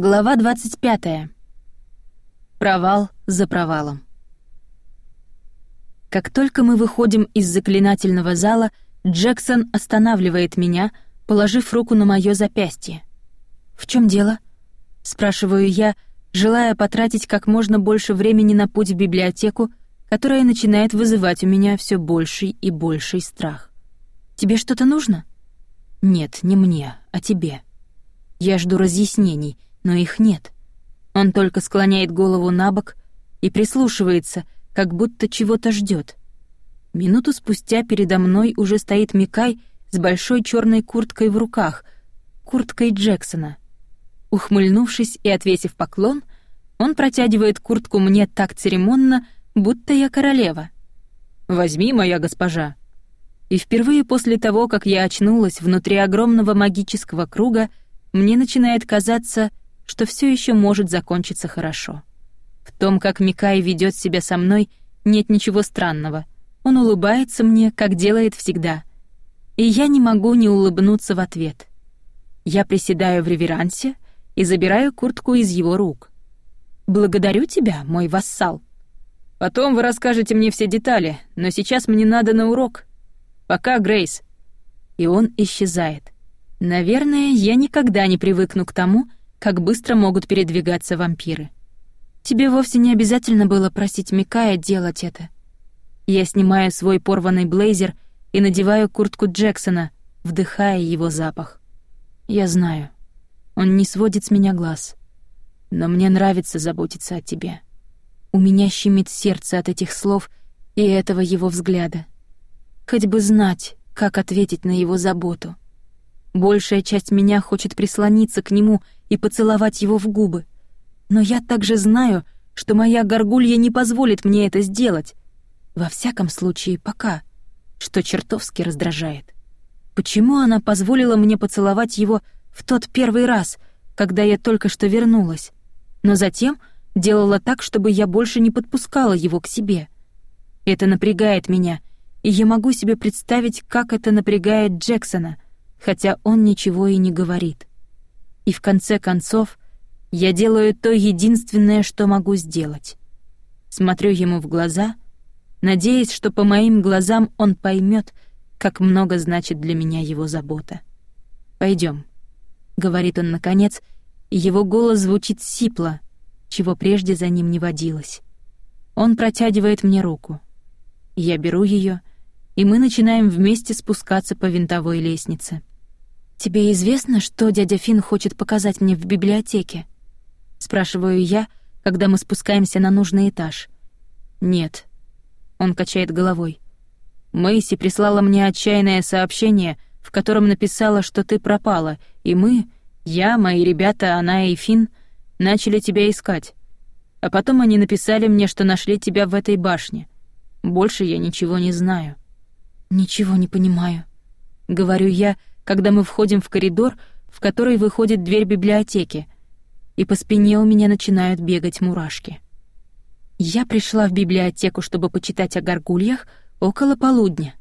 Глава 25. Провал за провалом. Как только мы выходим из заклинательного зала, Джексон останавливает меня, положив руку на моё запястье. «В чём дело?» — спрашиваю я, желая потратить как можно больше времени на путь в библиотеку, которая начинает вызывать у меня всё больший и больший страх. «Тебе что-то нужно?» «Нет, не мне, а тебе. Я жду разъяснений — но их нет. Он только склоняет голову на бок и прислушивается, как будто чего-то ждет. Минуту спустя передо мной уже стоит Микай с большой черной курткой в руках, курткой Джексона. Ухмыльнувшись и отвесив поклон, он протягивает куртку мне так церемонно, будто я королева. «Возьми, моя госпожа». И впервые после того, как я очнулась внутри огромного магического круга, мне начинает казаться, что все еще может закончиться хорошо. В том, как Микай ведет себя со мной, нет ничего странного. Он улыбается мне, как делает всегда. И я не могу не улыбнуться в ответ. Я приседаю в реверансе и забираю куртку из его рук. «Благодарю тебя, мой вассал». «Потом вы расскажете мне все детали, но сейчас мне надо на урок. Пока, Грейс». И он исчезает. Наверное, я никогда не привыкну к тому, как быстро могут передвигаться вампиры. Тебе вовсе не обязательно было просить Микая делать это. Я снимаю свой порванный блейзер и надеваю куртку Джексона, вдыхая его запах. Я знаю, он не сводит с меня глаз. Но мне нравится заботиться о тебе. У меня щемит сердце от этих слов и этого его взгляда. Хоть бы знать, как ответить на его заботу. Большая часть меня хочет прислониться к нему и поцеловать его в губы. Но я также знаю, что моя горгулья не позволит мне это сделать. Во всяком случае, пока. Что чертовски раздражает. Почему она позволила мне поцеловать его в тот первый раз, когда я только что вернулась, но затем делала так, чтобы я больше не подпускала его к себе? Это напрягает меня, и я могу себе представить, как это напрягает Джексона — хотя он ничего и не говорит. И в конце концов, я делаю то единственное, что могу сделать. Смотрю ему в глаза, надеясь, что по моим глазам он поймет, как много значит для меня его забота. Пойдем, говорит он наконец, и его голос звучит сипло, чего прежде за ним не водилось. Он протягивает мне руку. Я беру ее, и мы начинаем вместе спускаться по винтовой лестнице. «Тебе известно, что дядя Фин хочет показать мне в библиотеке?» Спрашиваю я, когда мы спускаемся на нужный этаж. «Нет». Он качает головой. «Мэйси прислала мне отчаянное сообщение, в котором написала, что ты пропала, и мы, я, мои ребята, она и Фин, начали тебя искать. А потом они написали мне, что нашли тебя в этой башне. Больше я ничего не знаю». «Ничего не понимаю», — говорю я, — когда мы входим в коридор, в который выходит дверь библиотеки, и по спине у меня начинают бегать мурашки. Я пришла в библиотеку, чтобы почитать о горгульях около полудня.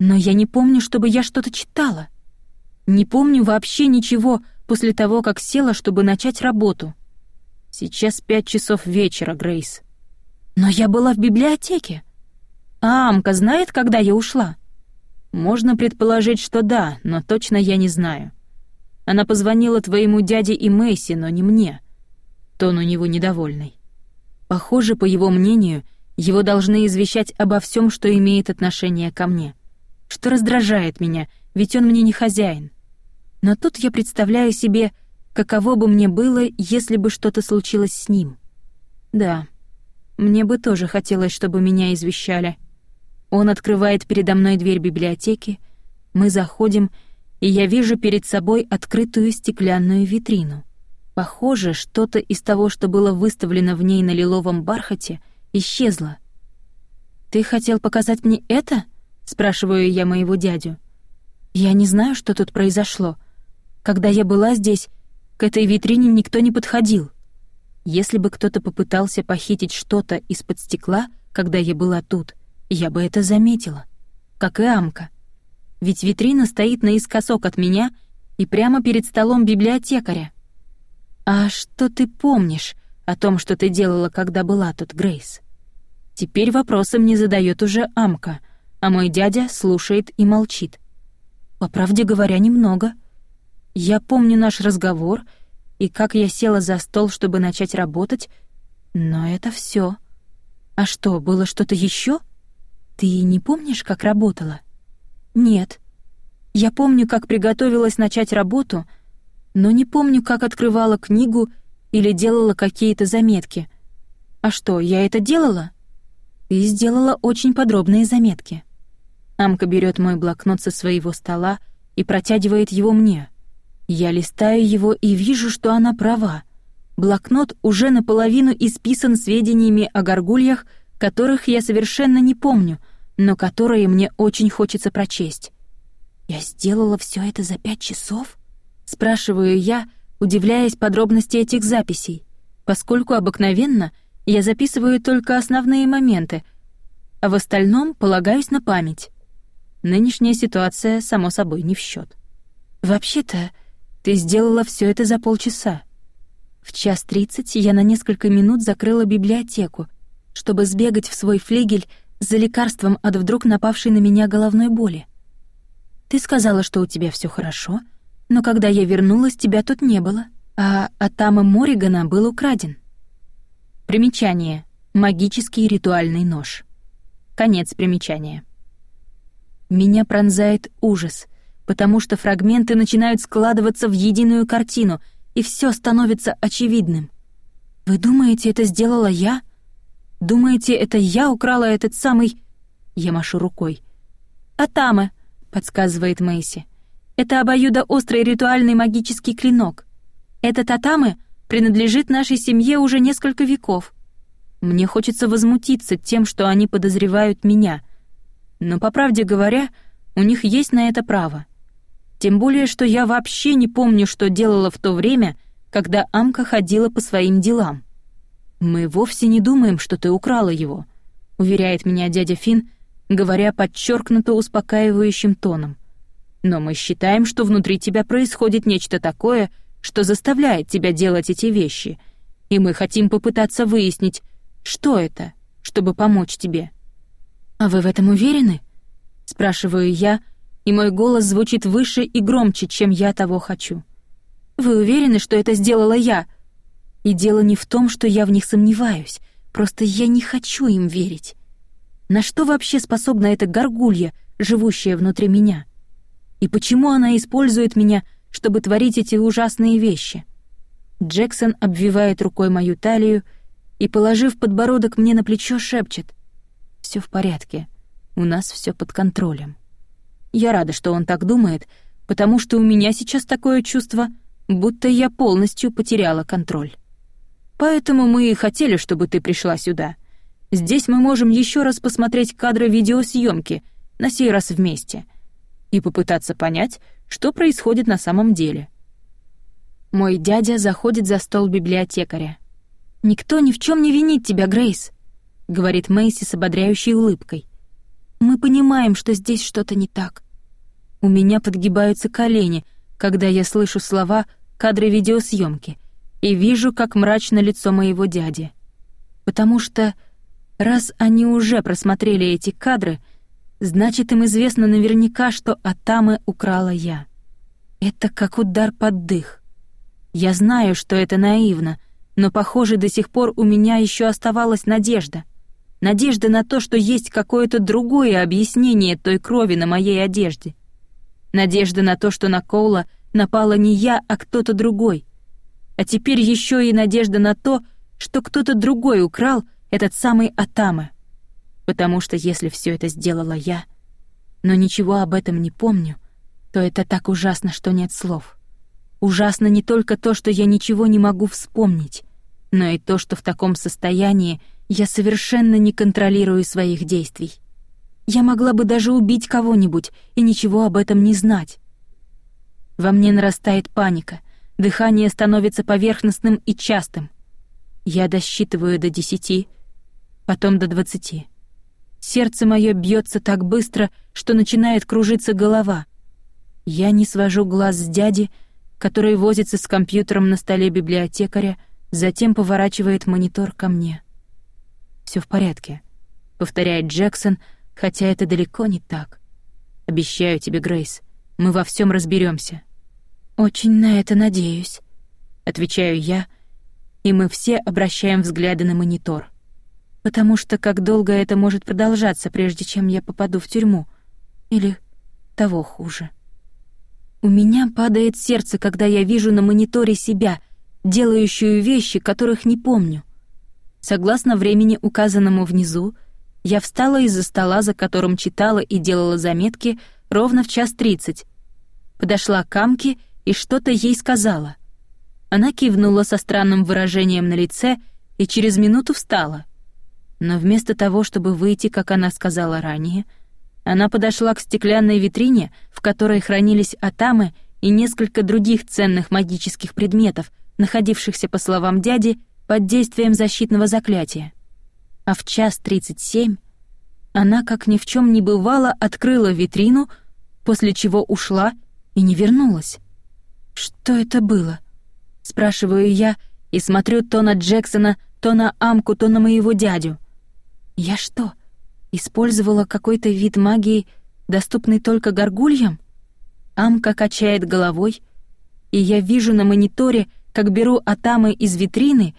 Но я не помню, чтобы я что-то читала. Не помню вообще ничего после того, как села, чтобы начать работу. Сейчас пять часов вечера, Грейс. Но я была в библиотеке. А Амка знает, когда я ушла? Можно предположить, что да, но точно я не знаю. Она позвонила твоему дяде и Мэйси, но не мне. Тон у него недовольный. Похоже, по его мнению, его должны извещать обо всем, что имеет отношение ко мне. Что раздражает меня, ведь он мне не хозяин. Но тут я представляю себе, каково бы мне было, если бы что-то случилось с ним. Да, мне бы тоже хотелось, чтобы меня извещали. Он открывает передо мной дверь библиотеки, мы заходим, и я вижу перед собой открытую стеклянную витрину. Похоже, что-то из того, что было выставлено в ней на лиловом бархате, исчезло. «Ты хотел показать мне это?» — спрашиваю я моего дядю. «Я не знаю, что тут произошло. Когда я была здесь, к этой витрине никто не подходил. Если бы кто-то попытался похитить что-то из-под стекла, когда я была тут, я бы это заметила, как и Амка. Ведь витрина стоит наискосок от меня и прямо перед столом библиотекаря. «А что ты помнишь о том, что ты делала, когда была тут, Грейс?» Теперь вопросом не задает уже Амка, а мой дядя слушает и молчит. По правде говоря, немного. Я помню наш разговор и как я села за стол, чтобы начать работать, но это все. А что, было что-то еще? Ты не помнишь, как работала? Нет. Я помню, как приготовилась начать работу, но не помню, как открывала книгу или делала какие-то заметки. А что, я это делала? Ты сделала очень подробные заметки. Амка берет мой блокнот со своего стола и протягивает его мне. Я листаю его и вижу, что она права. Блокнот уже наполовину исписан сведениями о горгульях, которых я совершенно не помню, но которые мне очень хочется прочесть. «Я сделала все это за пять часов?» — спрашиваю я, удивляясь подробности этих записей, поскольку обыкновенно я записываю только основные моменты, а в остальном полагаюсь на память. Нынешняя ситуация, само собой, не в счет. «Вообще-то, ты сделала все это за полчаса», в час тридцать я на несколько минут закрыла библиотеку, чтобы сбегать в свой флигель за лекарством от вдруг напавшей на меня головной боли. Ты сказала, что у тебя все хорошо, но когда я вернулась, тебя тут не было, а Атама Моригана был украден. Примечание. Магический ритуальный нож. Конец примечания. Меня пронзает ужас, потому что фрагменты начинают складываться в единую картину — и все становится очевидным. Вы думаете, это сделала я? Думаете, это я украла этот самый... Я машу рукой. «Атамы», — подсказывает Мэйси. «Это обоюдоострый ритуальный магический клинок. Этот Атамы принадлежит нашей семье уже несколько веков. Мне хочется возмутиться тем, что они подозревают меня. Но, по правде говоря, у них есть на это право. Тем более, что я вообще не помню, что делала в то время, когда Амка ходила по своим делам. Мы вовсе не думаем, что ты украла его, уверяет меня дядя Фин, говоря подчеркнуто успокаивающим тоном. Но мы считаем, что внутри тебя происходит нечто такое, что заставляет тебя делать эти вещи, и мы хотим попытаться выяснить, что это, чтобы помочь тебе. А вы в этом уверены? спрашиваю я, и мой голос звучит выше и громче, чем я того хочу. Вы уверены, что это сделала я? И дело не в том, что я в них сомневаюсь, просто я не хочу им верить. На что вообще способна эта горгулья, живущая внутри меня? И почему она использует меня, чтобы творить эти ужасные вещи? Джексон обвивает рукой мою талию и, положив подбородок мне на плечо, шепчет. «Все в порядке, у нас все под контролем». Я рада, что он так думает, потому что у меня сейчас такое чувство, будто я полностью потеряла контроль. Поэтому мы и хотели, чтобы ты пришла сюда. Здесь мы можем еще раз посмотреть кадры видеосъемки, на сей раз вместе, и попытаться понять, что происходит на самом деле. Мой дядя заходит за стол библиотекаря. «Никто ни в чем не винит тебя, Грейс», — говорит Мэйси с ободряющей улыбкой. Мы понимаем, что здесь что-то не так. У меня подгибаются колени, когда я слышу слова кадры видеосъемки и вижу, как мрачно лицо моего дяди. Потому что раз они уже просмотрели эти кадры, значит, им известно наверняка, что Атамы украла я. Это как удар под дых. Я знаю, что это наивно, но, похоже, до сих пор у меня еще оставалась надежда — Надежда на то, что есть какое-то другое объяснение той крови на моей одежде. Надежда на то, что на Коула напала не я, а кто-то другой. А теперь еще и надежда на то, что кто-то другой украл этот самый Атама. Потому что если все это сделала я, но ничего об этом не помню, то это так ужасно, что нет слов. Ужасно не только то, что я ничего не могу вспомнить, но и то, что в таком состоянии я совершенно не контролирую своих действий. Я могла бы даже убить кого-нибудь и ничего об этом не знать. Во мне нарастает паника, дыхание становится поверхностным и частым. Я досчитываю до десяти, потом до двадцати. Сердце мое бьется так быстро, что начинает кружиться голова. Я не свожу глаз с дяди, который возится с компьютером на столе библиотекаря, затем поворачивает монитор ко мне. Все в порядке», — повторяет Джексон, хотя это далеко не так. «Обещаю тебе, Грейс, мы во всем разберемся. «Очень на это надеюсь», — отвечаю я, и мы все обращаем взгляды на монитор. Потому что как долго это может продолжаться, прежде чем я попаду в тюрьму? Или того хуже? У меня падает сердце, когда я вижу на мониторе себя, делающую вещи, которых не помню. Согласно времени, указанному внизу, я встала из-за стола, за которым читала и делала заметки, ровно в час тридцать. Подошла к Амке и что-то ей сказала. Она кивнула со странным выражением на лице и через минуту встала. Но вместо того, чтобы выйти, как она сказала ранее, она подошла к стеклянной витрине, в которой хранились атамы и несколько других ценных магических предметов, находившихся, по словам дяди, под действием защитного заклятия. А в час тридцать семь она, как ни в чем не бывало, открыла витрину, после чего ушла и не вернулась. Что это было? Спрашиваю я и смотрю то на Джексона, то на Амку, то на моего дядю. Я что, использовала какой-то вид магии, доступный только горгульям? Амка качает головой, и я вижу на мониторе, как беру атамы из витрины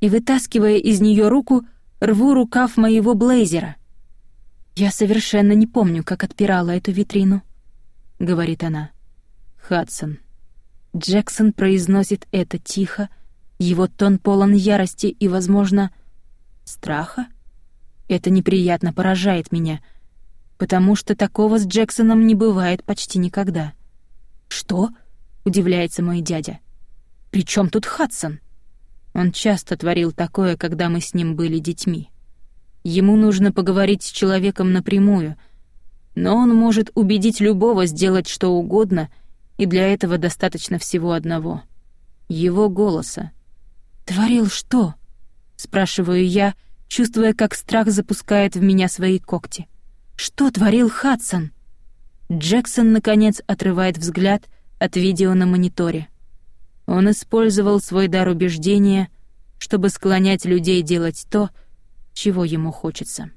и, вытаскивая из нее руку, рву рукав моего блейзера. «Я совершенно не помню, как отпирала эту витрину», — говорит она. «Хадсон». Джексон произносит это тихо, его тон полон ярости и, возможно, страха. Это неприятно поражает меня, потому что такого с Джексоном не бывает почти никогда. «Что?» — удивляется мой дядя. «При чем тут Хадсон?» Он часто творил такое, когда мы с ним были детьми. Ему нужно поговорить с человеком напрямую, но он может убедить любого сделать что угодно, и для этого достаточно всего одного — его голоса. «Творил что?» — спрашиваю я, чувствуя, как страх запускает в меня свои когти. «Что творил Хадсон?» Джексон, наконец, отрывает взгляд от видео на мониторе. Он использовал свой дар убеждения, чтобы склонять людей делать то, чего ему хочется.